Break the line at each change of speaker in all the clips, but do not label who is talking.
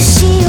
see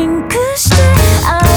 think cause I